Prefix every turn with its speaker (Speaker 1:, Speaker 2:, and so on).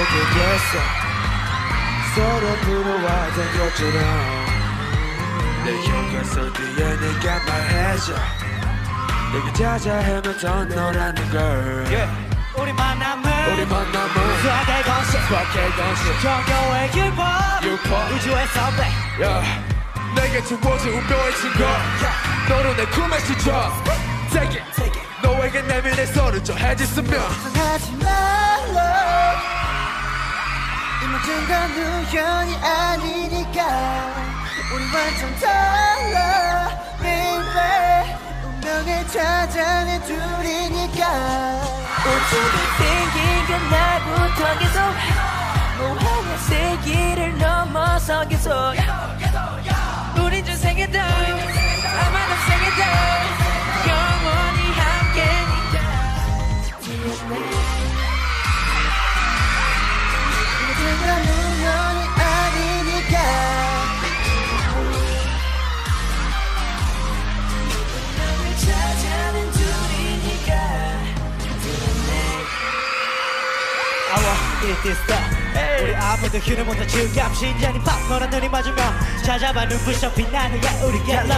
Speaker 1: 되겠어. 서로 부러워하던 것처럼 내쏠 뒤에 네가 말해줘. 내가 찾아 헤매던 너라는 걸.
Speaker 2: 우리 만남은
Speaker 1: 우리 만남은
Speaker 2: 수학의 공식
Speaker 1: 수학의 공식
Speaker 2: 종교의 율법.
Speaker 1: 율법.
Speaker 2: 우주의 선배.
Speaker 1: 야, 내게 주어진 운명의 증거. 너로 내 꿈에 지쳐. Take it 너에게 내 미래 서로 정해졌으면.
Speaker 3: 하지 말라. 이 모든 건 우연이 아니니까. 우리 완전 달라. baby 운명을 찾아낸 둘이니까.
Speaker 4: 우주가 생긴 건 나부터 계속. 무한의 세기를 넘어서 계속. 우린 저 세계도
Speaker 2: Time 우리 아무도 휴를 못한 즐감 심장이 팍 너랑 눈이 맞으며 찾아봐 눈부셔 빛나는 야 우리 love